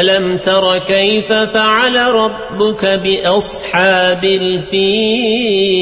ألم تر كيف فعل ربك بأصحاب الفيل؟